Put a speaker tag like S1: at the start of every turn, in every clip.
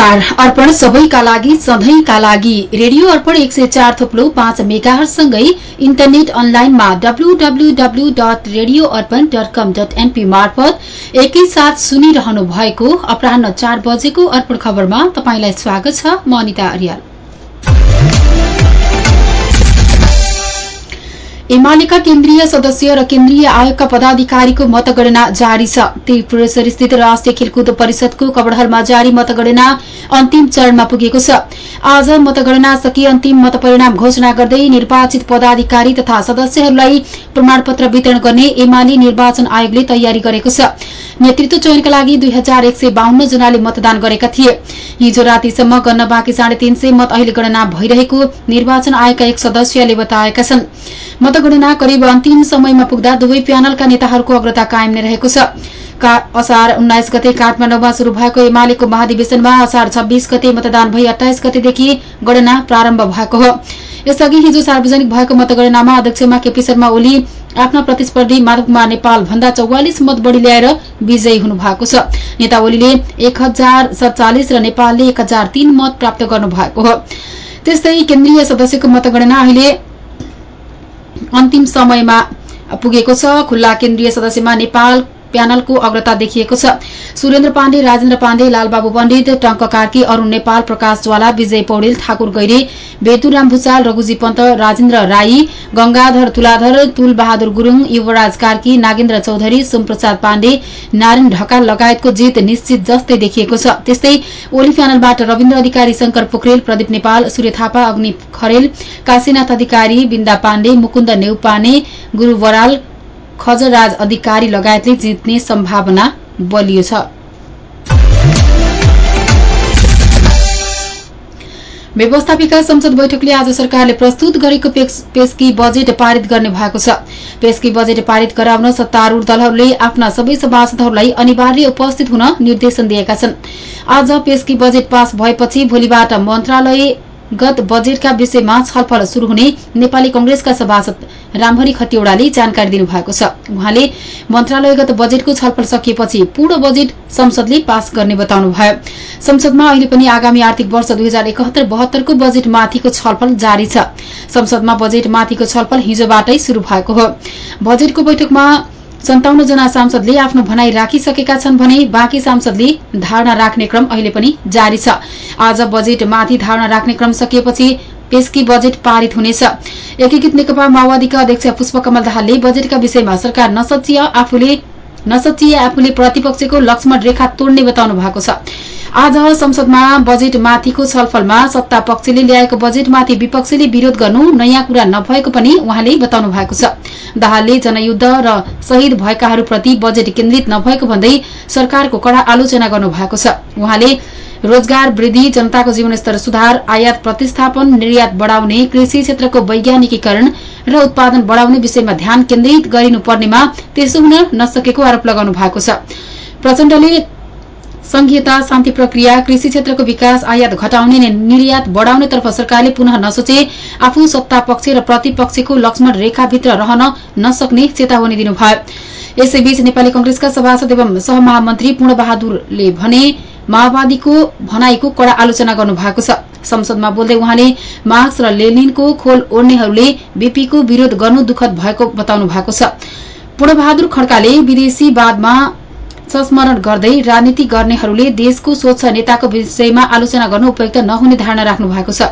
S1: नमस्कार। अर्पण सबैका लागि सधैँका लागि रेडियो अर्पण एक सय चार थोप्लो पाँच मेगाहरूसँगै इन्टरनेट अनलाइनमा W W W dot radio Arpan dot com dot N P मार्फत एकैसाथ सुनिरहनु भएको अपराह चार बजेको अर्पण खबरमा तपाईँलाई स्वागत छ। म अनिता अर्याल। एमालेका केन्द्रीय सदस्य र केन्द्रीय आयोगका पदाधिकारीको मतगणना जारी छ। त्रिपुरेश्वर स्थित राष्ट्रिय खेलकुद परिषदको कबडहलमा जारी मतगणना अन्तिम चरणमा पुगेको छ। आज मतगणना सकिए अन्तिम मतपरिणाम घोषणा गर्दै निर्वाचित पदाधिकारी तथा सदस्यहरूलाई प्रमाणपत्र वितरण गर्ने एमाले निर्वाचन आयोगले तयारी गरेको छ। नेतृत्व चयनका लागि दुई हजार एक सय बाहन्न जनाले मतदान गरेका थिए। हिजो रातिसम्म गन्न बाँकी साढे तीन सय मत अहिले गणना भइरहेको निर्वाचन आयोगका एक सदस्यले बताएका छन्। मतगणना करिब अन्तिम समयमा पुग्दा दुवै प्यानलका नेताहरूको अग्रता कायम नै रहेको छ। असार उन्नाइस गते काठमाडौँमा शुरू भएको एमालेको महाधिवेशनमा असार छब्बीस गते मतदान भई अठाइस गतेदेखि गणना प्रारम्भ भएको हो। यसअघि हिजो सार्वजनिक भएको मतगणनामा अध्यक्षमा केपी शर्मा ओली आफ्ना प्रतिस्पर्धी माधव कुमार नेपाल भन्दा चौवालिस मत बढ़ी ल्याएर विजयी हुनु भएको छ। नेता ओलीले एक हजार सत्तालिस र नेपालले एक हजार तीन मत प्राप्त गर्नु भएको हो। त्यस्तै केन्द्रीय सदस्यको मतगणना अहिले अन्तिम समयमा पुगेको छ। खुल्ला केन्द्रीय सदस्यमा नेपाल प्यानलको अग्रता देखिएको छ। सुरेन्द्र पाण्डे राजेन्द्र पाण्डे लालबाबु पण्डित टंक कार्की अरूण नेपाल प्रकाश ज्वाला विजय पौडेल ठाकुर गैरे बेतुराम भूषाल रघुजी पन्त राजेन्द्र राई गंगाधर तुलाधर तुल बहादुर गुरूङ युवराज कार्की नागेन्द्र चौधरी सोमप्रसाद पाण्डे नारायण ढकाल लगायतको जित निश्चित जस्तै देखिएको छ। त्यस्तै ओली प्यानलबाट रविन्द्र अधिकारी शंकर पोखरेल प्रदीप नेपाल सूर्य थापा अग्नि खरेल काशीनाथ अधिकारी बिन्दा पाण्डे मुकुन्द नेउपाने गुरू बराल खजराज अधिकारी लगायतले जित्ने सम्भावना बलियो छ। व्यवस्थापिका संसद बैठकले आज सरकारले प्रस्तुत गरेको पेशकी बजेट पारित गर्ने भएको छ। पेशकी बजेट पारित गराउन सत्तारूढ़ दलहरूले आफ्ना सबै सभासदहरूलाई अनिवार्य उपस्थित हुन निर्देशन दिएका छन्। आज पेशकी बजेट पास भएपछि भोलिबाट मन्त्रालय गत बजेटका विषयमा छलफल शुरू हुने नेपाली कंग्रेसका सभासद रामहरि खतिवड़ाले जानकारी दिनुभएको छ। उहाँले मन्त्रालयगत बजेटको छलफल सकिएपछि पूर्ण बजेट संसदले पास गर्ने बताउनुभयो। संसदमा अहिले पनि आगामी आर्थिक वर्ष दुई हजार एकहत्तर बहत्तरको बजेटमाथिको छलफल जारी छ। संसदमा बजेटमाथिको छलफल हिजोबाटै शुरू भएको हो। बजेटको बैठकमा सन्ताउन्न जना सांसदले आफ्नो भनाई राखिसकेका छन् भने बाँकी सांसदले धारणा राख्ने क्रम अहिले पनि जारी छ। आज बजेटमाथि धारणा राख्ने क्रम सकिएपछि पेशकी बजेट पारित हुनेछ। एकीकृत नेकपा माओवादीका अध्यक्ष पुष्पकमल दाहालले बजेटका विषयमा सरकार नसचिए आफूले प्रतिपक्षको लक्ष्मण रेखा तोड्ने बताउनु भएको छ। आज संसदमा बजेटमाथिको छलफलमा सत्ता पक्षले ल्याएको बजेटमाथि विपक्षीले विरोध गर्नु नयाँ कुरा नभएको पनि उहाँले बताउनु भएको छ। दाहालले जनयुद्ध र शहीद भएकाहरूप्रति बजेट केन्द्रित नभएको भन्दै सरकारको कड़ा आलोचना गर्नु भएको छ। उहाँले रोजगार वृद्धि जनताको जीवनस्तर सुधार आयात प्रतिस्थापन निर्यात बढ़ाउने कृषि क्षेत्रको वैज्ञानिकीकरण र उत्पादन बढ़ाउने विषयमा ध्यान केन्द्रित गरिनुपर्नेमा त्यसो हुन नसकेको आरोप लगाउनु भएको छ। प्रचण्डले संघीयता शान्ति प्रक्रिया कृषि क्षेत्रको विकास आयात घटाउने निर्यात बढ़ाउनेतर्फ सरकारले पुनः नसोचे आफू सत्ता पक्ष र प्रतिपक्षको लक्ष्मण रेखाभित्र रहन नसक्ने चेतावनी दिनुभयो। यसैबीच नेपाली कंग्रेसका सभासद एवं सहमहामन्त्री पूर्ण बहादुरले भने माओवादीको भनाईको कड़ा आलोचना गर्नु भएको छ। संसदमा बोल्दै उहाँले मार्क्स र लेनिनको खोल ओढ्नेहरूले बीपीको विरोध गर्नु दुखद भएको बताउनु भएको छ। पूर्णबहादुर खड्काले विदेशीवादमा संस्मरण गर्दै राजनीति गर्नेहरूले देशको स्वच्छ नेताको विषयमा आलोचना गर्नु उपयुक्त नहुने धारणा राख्नु भएको छ।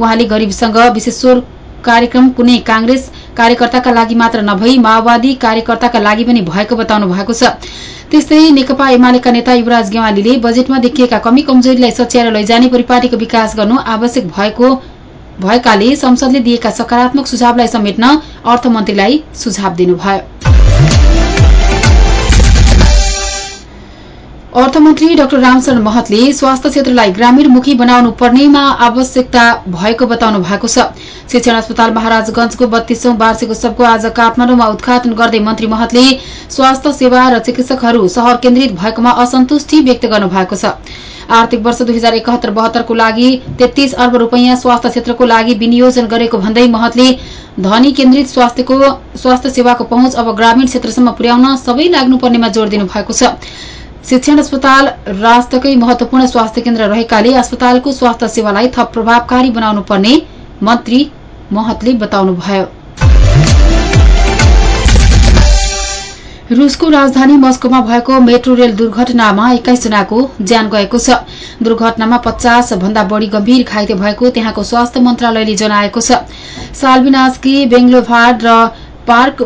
S1: उहाँले गरीबसँग विशेषोर कार्यक्रम कुनै कांग्रेस कार्यकर्ताका लागि मात्र नभई माओवादी कार्यकर्ताका लागि पनि भएको बताउनु भएको छ। त्यस्तै नेकपा एमालेका नेता युवराज गेवालीले बजेटमा देखिएका कमी कमजोरीलाई सच्याएर लैजाने परिपाटीको विकास गर्नु आवश्यक भएको भएकाले संसदले दिएका सकारात्मक सुझावलाई समेट्न अर्थमन्त्रीलाई सुझाव दिनुभयो। अर्थमन्त्री डाक्टर रामचरण महतले स्वास्थ्य क्षेत्रलाई ग्रामीणमुखी बनाउनु पर्नेमा आवश्यकता भएको बताउनु भएको छ। शिक्षण अस्पताल महाराजगंजको बत्तीसौं वार्षिक उत्सवको आज काठमाडौँमा उद्घाटन गर्दै मन्त्री महतले स्वास्थ्य सेवा र चिकित्सकहरू शहर केन्द्रित भएकोमा असन्तुष्टि व्यक्त गर्नु भएको छ। आर्थिक वर्ष दुई हजार एकहत्तर बहत्तरको लागि तेत्तीस अर्ब रूपियाँ स्वास्थ्य क्षेत्रको लागि विनियोजन गरेको भन्दै महतले धनी केन्द्रित स्वास्थ्य सेवाको पहुँच अब ग्रामीण क्षेत्रसम्म पुर्याउन सबै लाग्नुपर्नेमा जोड़ दिनु भएको छ। शिक्षण अस्पताल राष्ट्रकै महत्वपूर्ण स्वास्थ्य केन्द्र रहेकाले अस्पतालको स्वास्थ्य सेवालाई थप प्रभावकारी बनाउनु पर्ने मन्त्री महतले बताउनुभयो। रूसको राजधानी मस्कोमा भएको मेट्रो रेल दुर्घटनामा एक्काइसजनाको ज्यान गएको छ। दुर्घटनामा पचास भन्दा बढ़ी गम्भीर घाइते भएको त्यहाँको स्वास्थ्य मन्त्रालयले जनाएको छ। सालबिनास्की बेंगलोभाड र पार्क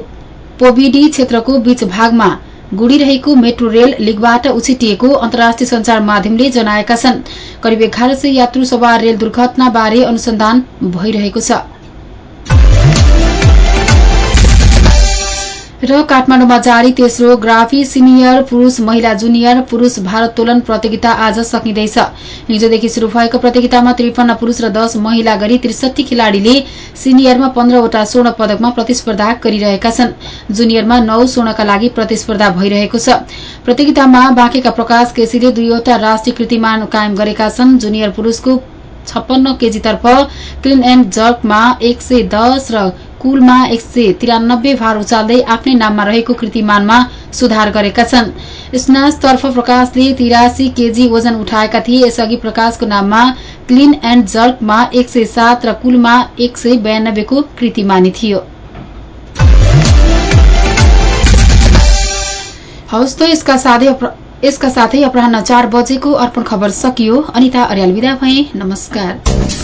S1: पोबिडी क्षेत्रको बीच भागमा गुडिरहेको मेट्रो रेल लिगबाट उछिटिएको अन्तर्राष्ट्रिय संचार माध्यमले जनाएका छन्। करिब एघार सय यात्रु सवार रेल दुर्घटनाबारे अनुसन्धान भइरहेको छ। र काठमाडौँमा जारी तेस्रो ग्राफी सिनियर पुरूष महिला जुनियर पुरूष भारोत्तोलन प्रतियोगिता आज सकिँदैछ। हिजोदेखि शुरू भएको प्रतियोगितामा त्रिपन्न पुरूष र दश महिला गरी त्रिसठी खेलाड़ीले सिनियरमा पन्ध्रवटा स्वर्ण पदकमा प्रतिस्पर्धा गरिरहेका छन्। जुनियरमा नौ स्वर्णका लागि प्रतिस्पर्धा भइरहेको छ। प्रतियोगितामा बाँकेका प्रकाश केसीले दुईवटा राष्ट्रिय कृतिमान कायम गरेका छन्। जुनियर पुरूषको छप्पन्न केजीतर्फ क्लिन एण्ड जर्कमा एक सय दस र कुलमा एक सय तिरानब्बे भार उचाल्दै आफ्नै नाममा रहेको कृतिमानमा सुधार गरेका छन्। स्नासतर्फ प्रकाशले तिरासी केजी वजन उठाएका थिए यसअघि प्रकाशको नाममा क्लिन एण्ड जर्कमा एक सय सात र कुलमा एक सय बयानब्बेको कृतिमानी थियो। यसका साथै यसका साथै अपराह चार बजेको अर्पण खबर सकियो। अनिता अर्याल विदा भए नमस्कार।